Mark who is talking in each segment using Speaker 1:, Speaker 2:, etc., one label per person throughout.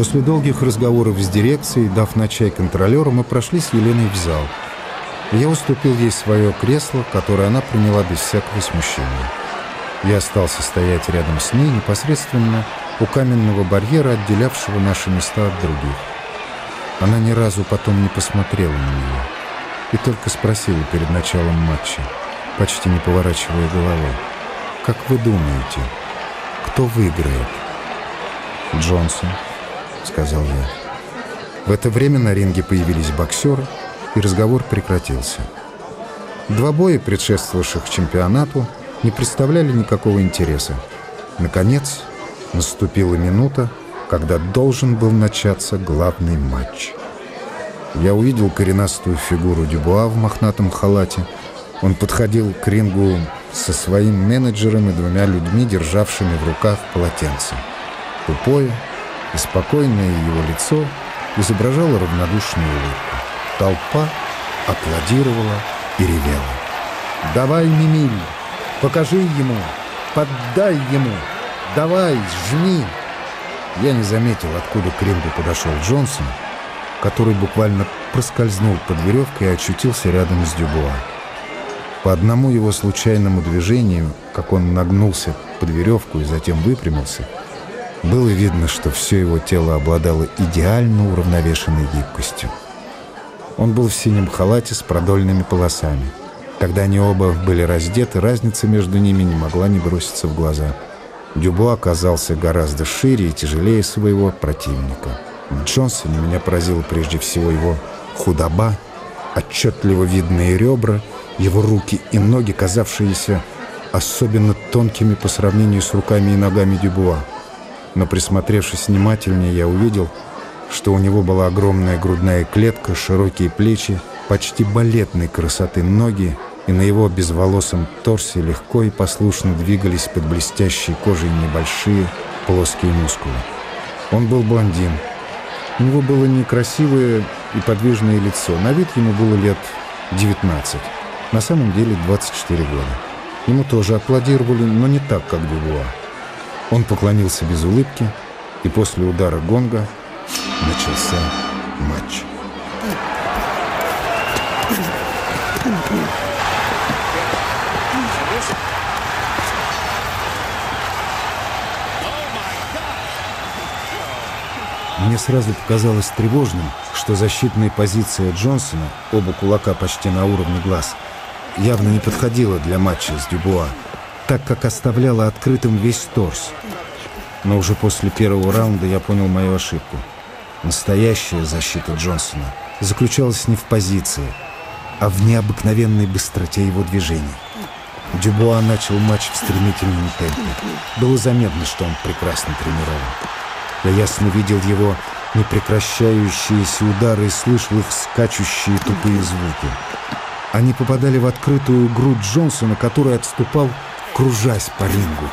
Speaker 1: После долгих разговоров с дирекцией, дав на чай контролеру, мы прошли с Еленой в зал. Я уступил ей свое кресло, которое она приняла без всякого смущения. Я остался стоять рядом с ней непосредственно у каменного барьера, отделявшего наши места от других. Она ни разу потом не посмотрела на меня и только спросила перед началом матча, почти не поворачивая головой, «Как вы думаете, кто выиграет?» «Джонсон», — сказал я. В это время на ринге появились боксеры, и разговор прекратился. Два боя, предшествовавших чемпионату, не представляли никакого интереса. Наконец, наступила минута, когда должен был начаться главный матч. Я увидел коренастую фигуру Дюбуа в мохнатом халате. Он подходил к рингу со своим менеджером и двумя людьми, державшими в руках полотенце. Тупое и спокойное его лицо изображало равнодушную улыбку. Толпа аплодировала и ревела. «Давай, Мимиль, покажи ему, поддай ему, давай, жми!» Я не заметил, откуда к рингу подошел Джонсон, который буквально проскользнул под веревкой и очутился рядом с Дюбуа. По одному его случайному движению, как он нагнулся под веревку и затем выпрямился, было видно, что все его тело обладало идеально уравновешенной гибкостью. Он был в синем халате с продольными полосами. Когда они оба были раздеты, разница между ними не могла не броситься в глаза. Дюбо оказался гораздо шире и тяжелее своего противника. В Джонсоне меня поразила прежде всего его худоба, отчетливо видные ребра, его руки и ноги, казавшиеся особенно тонкими по сравнению с руками и ногами Дюбуа. Но присмотревшись внимательнее, я увидел, что у него была огромная грудная клетка, широкие плечи, почти балетной красоты ноги, и на его безволосом торсе легко и послушно двигались под блестящей кожей небольшие плоские мускулы. Он был блондин. У него было некрасивое и подвижное лицо. На вид ему было лет 19. На самом деле 24 года. Ему тоже аплодировали, но не так, как Дюбуа. Он поклонился без улыбки, и после удара гонга начался матч. Мне сразу показалось тревожным, что защитная позиция Джонсона, оба кулака почти на уровне глаз, явно не подходила для матча с Дюбуа так как оставляла открытым весь торс. Но уже после первого раунда я понял мою ошибку. Настоящая защита Джонсона заключалась не в позиции, а в необыкновенной быстроте его движений. Дюбуа начал матч в стремительном темпе. Было заметно, что он прекрасно тренирован. Я ясно видел его непрекращающиеся удары и слышал их скачущие тупые звуки. Они попадали в открытую грудь Джонсона, который отступал кружась по рингу.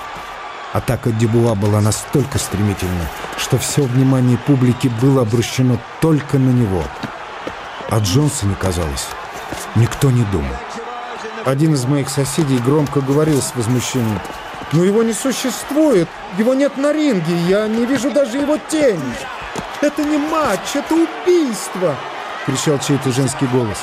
Speaker 1: Атака Дебуа была настолько стремительна, что все внимание публики было обращено только на него. О Джонсоне, казалось, никто не думал. Один из моих соседей громко говорил с возмущением. «Но его не существует! Его нет на ринге! Я не вижу даже его тени!» «Это не матч, это убийство!» — кричал чей-то женский голос.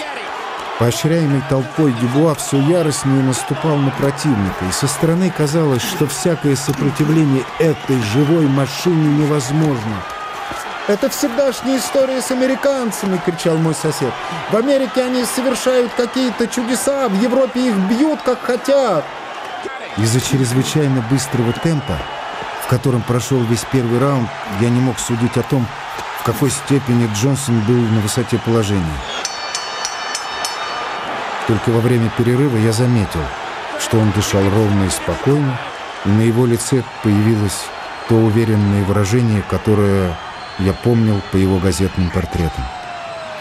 Speaker 1: Поощряемый толпой Дюбуа все яростнее наступал на противника, и со стороны казалось, что всякое сопротивление этой живой машине невозможно. «Это всегдашняя история с американцами!» — кричал мой сосед. «В Америке они совершают какие-то чудеса, в Европе их бьют, как хотят!» Из-за чрезвычайно быстрого темпа, в котором прошел весь первый раунд, я не мог судить о том, в какой степени Джонсон был на высоте положения. Только во время перерыва я заметил, что он дышал ровно и спокойно, и на его лице появилось то уверенное выражение, которое я помнил по его газетным портретам.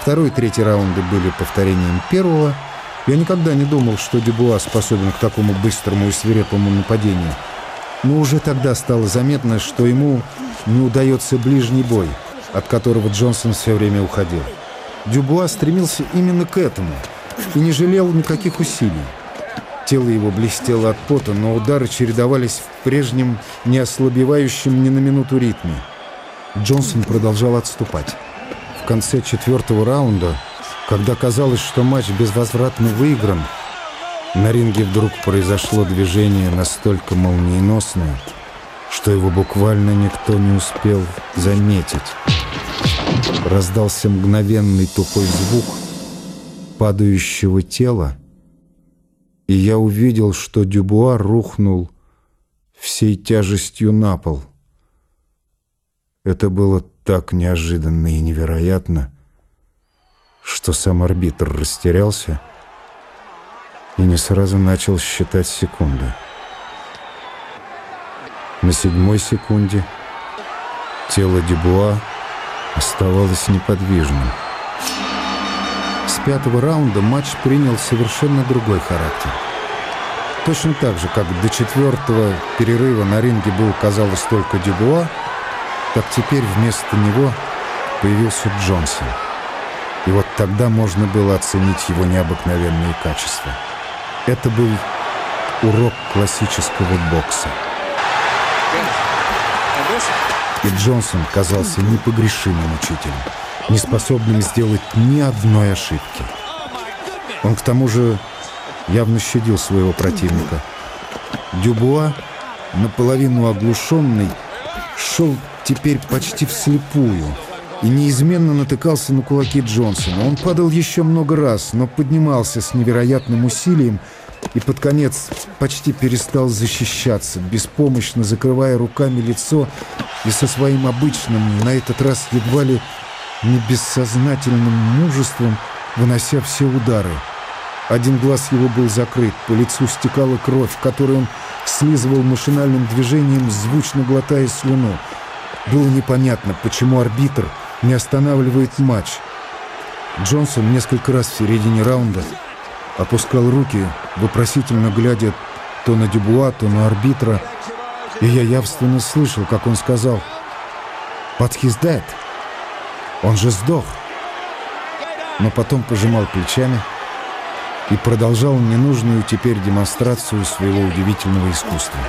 Speaker 1: Второй и третий раунды были повторением первого. Я никогда не думал, что Дебуа способен к такому быстрому и свирепому нападению. Но уже тогда стало заметно, что ему не удается ближний бой, от которого Джонсон все время уходил. Дюбуа стремился именно к этому — и не жалел никаких усилий. Тело его блестело от пота, но удары чередовались в прежнем, не ослабевающем ни на минуту ритме. Джонсон продолжал отступать. В конце четвертого раунда, когда казалось, что матч безвозвратно выигран, на ринге вдруг произошло движение настолько молниеносное, что его буквально никто не успел заметить. Раздался мгновенный тупой звук падающего тела, и я увидел, что Дюбуа рухнул всей тяжестью на пол. Это было так неожиданно и невероятно, что сам арбитр растерялся и не сразу начал считать секунды. На седьмой секунде тело Дюбуа оставалось неподвижным. С пятого раунда матч принял совершенно другой характер. Точно так же, как до четвертого перерыва на ринге был, казалось, только Дюбуа, так теперь вместо него появился Джонсон. И вот тогда можно было оценить его необыкновенные качества. Это был урок классического бокса. И Джонсон казался непогрешимым учителем не способным сделать ни одной ошибки. Он к тому же явно щадил своего противника. Дюбуа, наполовину оглушенный, шел теперь почти вслепую и неизменно натыкался на кулаки Джонсона. Он падал еще много раз, но поднимался с невероятным усилием и под конец почти перестал защищаться, беспомощно закрывая руками лицо и со своим обычным, на этот раз едва ли не бессознательным мужеством, вынося все удары. Один глаз его был закрыт, по лицу стекала кровь, которую он слизывал машинальным движением, звучно глотая слюну. Было непонятно, почему арбитр не останавливает матч. Джонсон несколько раз в середине раунда опускал руки, вопросительно глядя то на Дюбуа, то на арбитра, и я явственно слышал, как он сказал «But he's dead». Он же сдох. Но потом пожимал плечами и продолжал ненужную теперь демонстрацию своего удивительного искусства.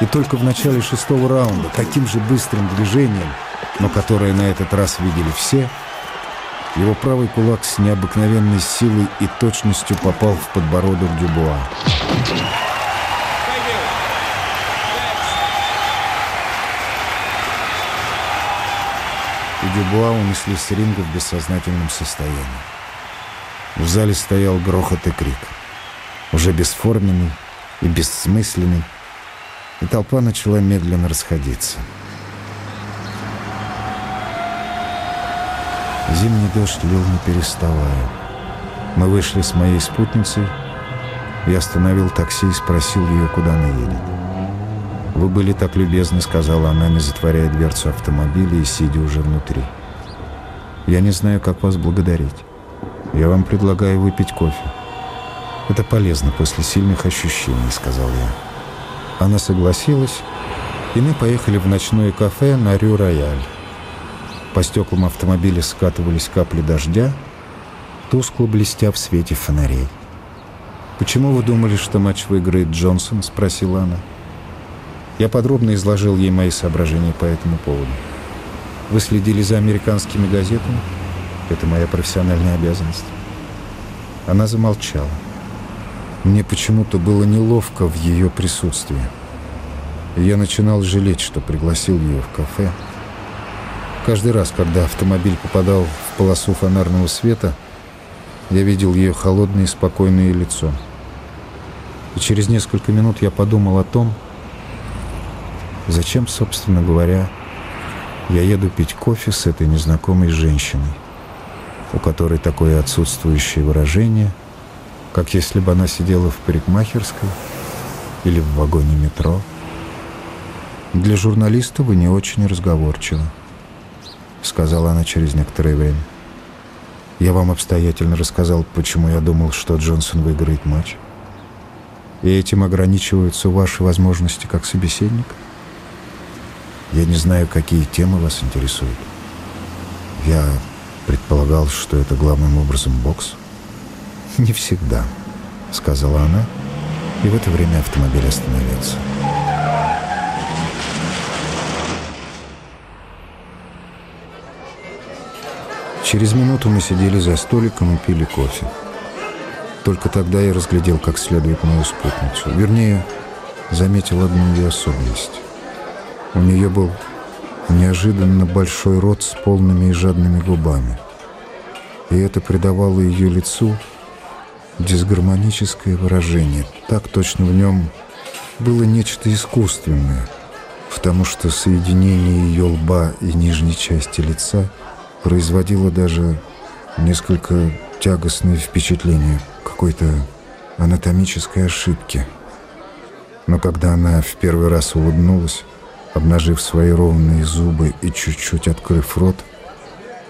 Speaker 1: И только в начале шестого раунда, таким же быстрым движением, но которое на этот раз видели все, его правый кулак с необыкновенной силой и точностью попал в подбородок Дюбуа. Дюбуа унесли с ринга в бессознательном состоянии. В зале стоял грохот и крик. Уже бесформенный и бессмысленный, и толпа начала медленно расходиться. Зимний дождь лил не переставая. Мы вышли с моей спутницей, я остановил такси и спросил ее, куда она едет. «Вы были так любезны», — сказала она, не затворяя дверцу автомобиля и сидя уже внутри. «Я не знаю, как вас благодарить. Я вам предлагаю выпить кофе. Это полезно после сильных ощущений», — сказал я. Она согласилась, и мы поехали в ночное кафе на Рю-Рояль. По стеклам автомобиля скатывались капли дождя, тускло блестя в свете фонарей. «Почему вы думали, что матч выиграет Джонсон?» — спросила она. Я подробно изложил ей мои соображения по этому поводу. Вы следили за американскими газетами? Это моя профессиональная обязанность. Она замолчала. Мне почему-то было неловко в ее присутствии. Я начинал жалеть, что пригласил ее в кафе. Каждый раз, когда автомобиль попадал в полосу фонарного света, я видел ее холодное и спокойное лицо. И через несколько минут я подумал о том, Зачем, собственно говоря, я еду пить кофе с этой незнакомой женщиной, у которой такое отсутствующее выражение, как если бы она сидела в парикмахерской или в вагоне метро. «Для журналиста вы не очень разговорчивы», — сказала она через некоторое время. «Я вам обстоятельно рассказал, почему я думал, что Джонсон выиграет матч. И этим ограничиваются ваши возможности как собеседник?» Я не знаю, какие темы вас интересуют. Я предполагал, что это главным образом бокс. Не всегда, сказала она, и в это время автомобиль остановился. Через минуту мы сидели за столиком и пили кофе. Только тогда я разглядел как следует мою спутницу. Вернее, заметил одну ее особенность. У нее был неожиданно большой рот с полными и жадными губами. И это придавало ее лицу дисгармоническое выражение. Так точно в нем было нечто искусственное, потому что соединение ее лба и нижней части лица производило даже несколько тягостное впечатление какой-то анатомической ошибки. Но когда она в первый раз улыбнулась, обнажив свои ровные зубы и чуть-чуть открыв рот,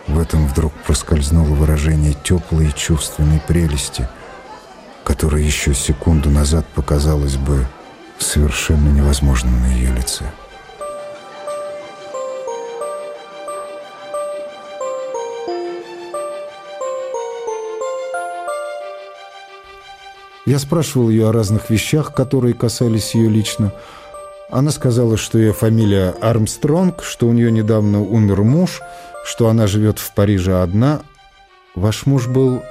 Speaker 1: в этом вдруг проскользнуло выражение теплой и чувственной прелести, которое еще секунду назад показалось бы совершенно невозможным на ее лице. Я спрашивал ее о разных вещах, которые касались ее лично. Она сказала, что ее фамилия Армстронг, что у нее недавно умер муж, что она живет в Париже одна. Ваш муж был...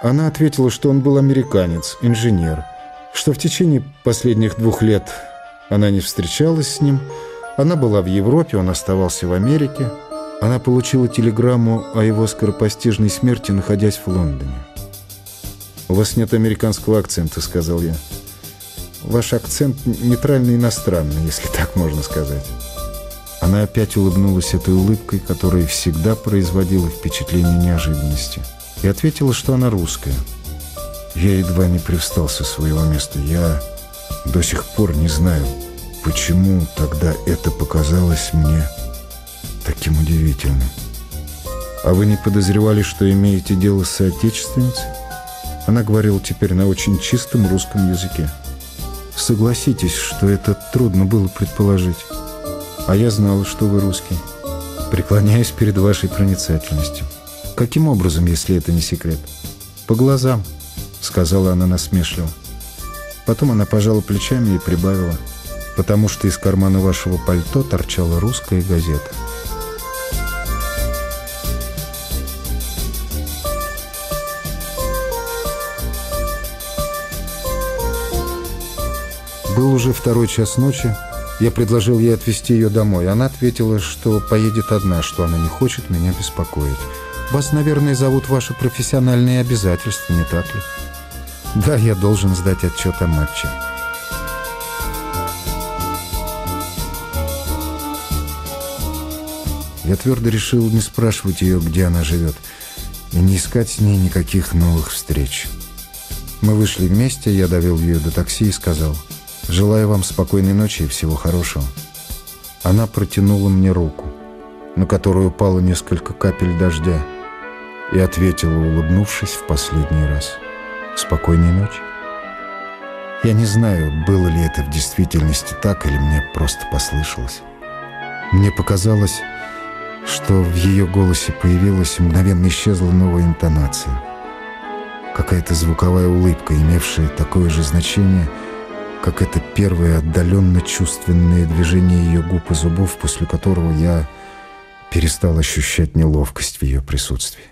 Speaker 1: Она ответила, что он был американец, инженер, что в течение последних двух лет она не встречалась с ним, она была в Европе, он оставался в Америке. Она получила телеграмму о его скоропостижной смерти, находясь в Лондоне. «У вас нет американского акцента», — сказал я. «Ваш акцент нейтрально-иностранный, если так можно сказать». Она опять улыбнулась этой улыбкой, которая всегда производила впечатление неожиданности, и ответила, что она русская. Я едва не привстал со своего места. Я до сих пор не знаю, почему тогда это показалось мне таким удивительным. А вы не подозревали, что имеете дело с соотечественницей? Она говорила теперь на очень чистом русском языке. Согласитесь, что это трудно было предположить. А я знала, что вы русский. Преклоняюсь перед вашей проницательностью. Каким образом, если это не секрет? По глазам, сказала она насмешливо. Потом она пожала плечами и прибавила, потому что из кармана вашего пальто торчала русская газета. Был уже второй час ночи, я предложил ей отвезти ее домой. Она ответила, что поедет одна, что она не хочет меня беспокоить. Вас, наверное, зовут ваши профессиональные обязательства, не так ли? Да, я должен сдать отчет о матче. Я твердо решил не спрашивать ее, где она живет, и не искать с ней никаких новых встреч. Мы вышли вместе, я довел ее до такси и сказал – Желаю вам спокойной ночи и всего хорошего. Она протянула мне руку, на которую упало несколько капель дождя, и ответила, улыбнувшись в последний раз. «Спокойной ночи». Я не знаю, было ли это в действительности так, или мне просто послышалось. Мне показалось, что в ее голосе появилась и мгновенно исчезла новая интонация. Какая-то звуковая улыбка, имевшая такое же значение — как это первое отдаленно чувственное движение ее губ и зубов, после которого я перестал ощущать неловкость в ее присутствии.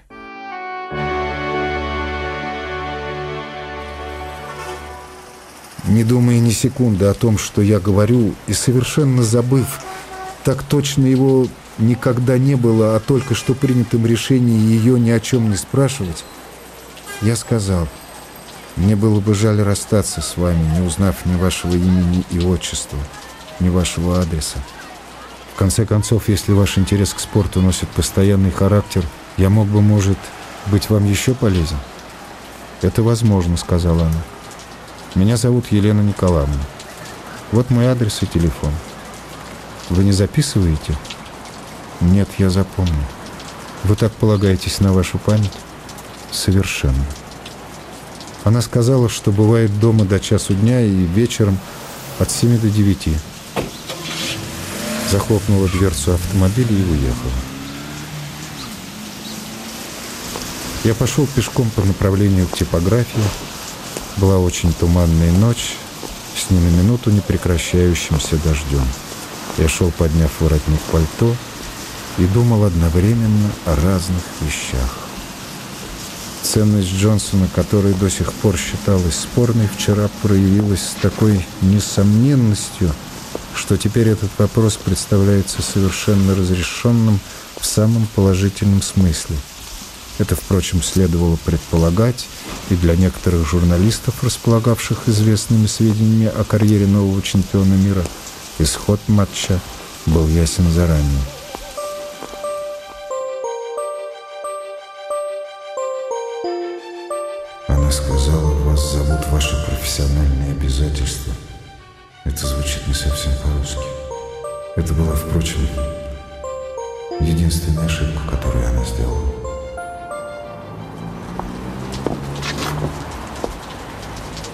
Speaker 1: Не думая ни секунды о том, что я говорю, и совершенно забыв, так точно его никогда не было, а только что принятым решении ее ни о чем не спрашивать, я сказал — мне было бы жаль расстаться с вами, не узнав ни вашего имени и отчества, ни вашего адреса. В конце концов, если ваш интерес к спорту носит постоянный характер, я мог бы, может, быть вам еще полезен? Это возможно, сказала она. Меня зовут Елена Николаевна. Вот мой адрес и телефон. Вы не записываете? Нет, я запомню. Вы так полагаетесь на вашу память? Совершенно. Она сказала, что бывает дома до часу дня и вечером от 7 до 9. Захлопнула дверцу автомобиля и уехала. Я пошел пешком по направлению к типографии. Была очень туманная ночь, с ни на минуту не дождем. Я шел, подняв воротник пальто, и думал одновременно о разных вещах. Ценность Джонсона, которая до сих пор считалась спорной, вчера проявилась с такой несомненностью, что теперь этот вопрос представляется совершенно разрешенным в самом положительном смысле. Это, впрочем, следовало предполагать и для некоторых журналистов, располагавших известными сведениями о карьере нового чемпиона мира, исход матча был ясен заранее.
Speaker 2: Профессиональные обязательства. Это звучит не совсем по-русски. Это была, впрочем, единственная ошибка, которую она сделала.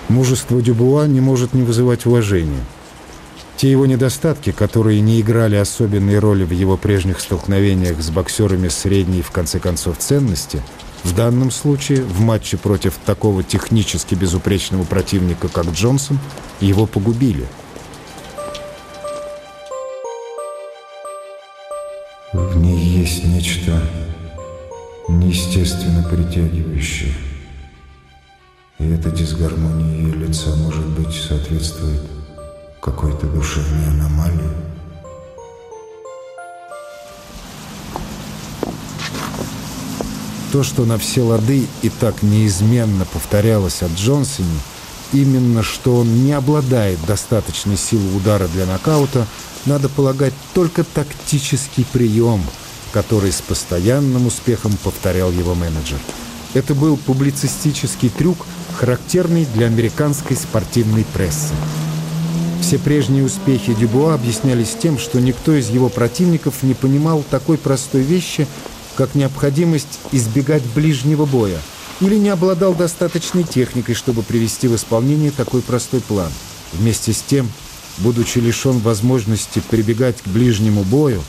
Speaker 1: Мужество Дюбуа не может не вызывать уважения. Те его недостатки, которые не играли особенной роли в его прежних столкновениях с боксерами средней, в конце концов, ценности, в данном случае, в матче против такого технически безупречного противника, как Джонсон, его погубили.
Speaker 2: В ней есть нечто неестественно притягивающее. И эта дисгармония ее лица, может быть, соответствует какой-то душевной аномалии.
Speaker 1: То, что на все лады и так неизменно повторялось от Джонсоне, именно что он не обладает достаточной силой удара для нокаута, надо полагать только тактический прием, который с постоянным успехом повторял его менеджер. Это был публицистический трюк, характерный для американской спортивной прессы. Все прежние успехи Дюбуа объяснялись тем, что никто из его противников не понимал такой простой вещи, как необходимость избегать ближнего боя, или не обладал достаточной техникой, чтобы привести в исполнение такой простой план. Вместе с тем, будучи лишен возможности прибегать к ближнему бою,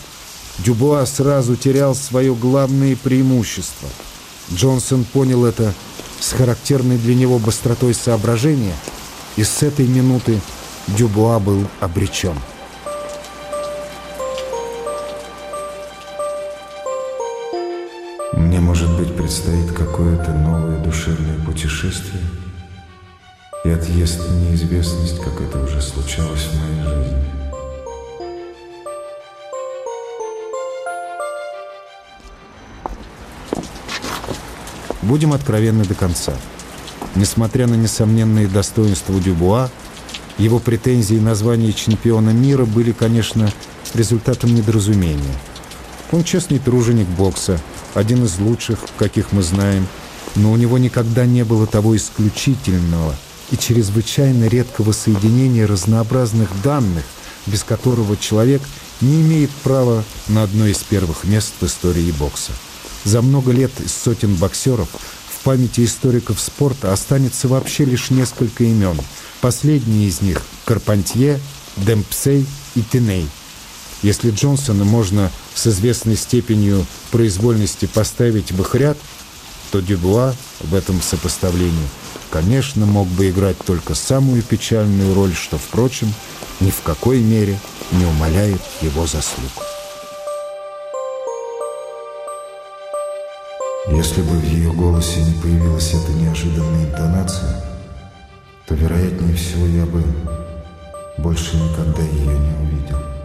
Speaker 1: Дюбуа сразу терял свое главное преимущество. Джонсон понял это с характерной для него быстротой соображения, и с этой минуты Дюбуа был обречен.
Speaker 2: Путешествие и отъезд в неизвестность, как это уже случалось в моей жизни.
Speaker 1: Будем откровенны до конца. Несмотря на несомненные достоинства Дюбуа, его претензии на звание чемпиона мира были, конечно, результатом недоразумения. Он честный труженик бокса, один из лучших, каких мы знаем, но у него никогда не было того исключительного и чрезвычайно редкого соединения разнообразных данных, без которого человек не имеет права на одно из первых мест в истории бокса. За много лет из сотен боксеров в памяти историков спорта останется вообще лишь несколько имен. Последние из них – Карпантье, Демпсей и Теней. Если Джонсона можно с известной степенью произвольности поставить в их ряд, то Дюбуа в этом сопоставлении, конечно, мог бы играть только самую печальную роль, что, впрочем, ни в какой мере не умаляет его заслуг.
Speaker 2: Если бы в ее голосе не появилась эта неожиданная интонация, то, вероятнее всего, я бы больше никогда ее не увидел.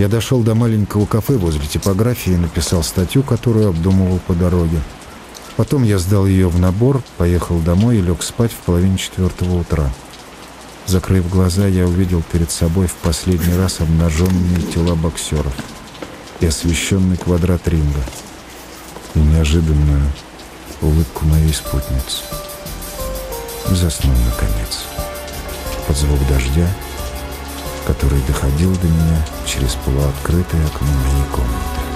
Speaker 1: Я дошел до маленького кафе возле типографии и написал статью, которую обдумывал по дороге. Потом я сдал ее в набор, поехал домой и лег спать в половине четвертого утра. Закрыв глаза, я увидел перед собой в последний раз обнаженные тела боксеров и освещенный квадрат ринга, и неожиданную улыбку моей спутницы. Заснул, наконец, под звук дождя, который доходил до меня через полуоткрытое окно моей комнаты.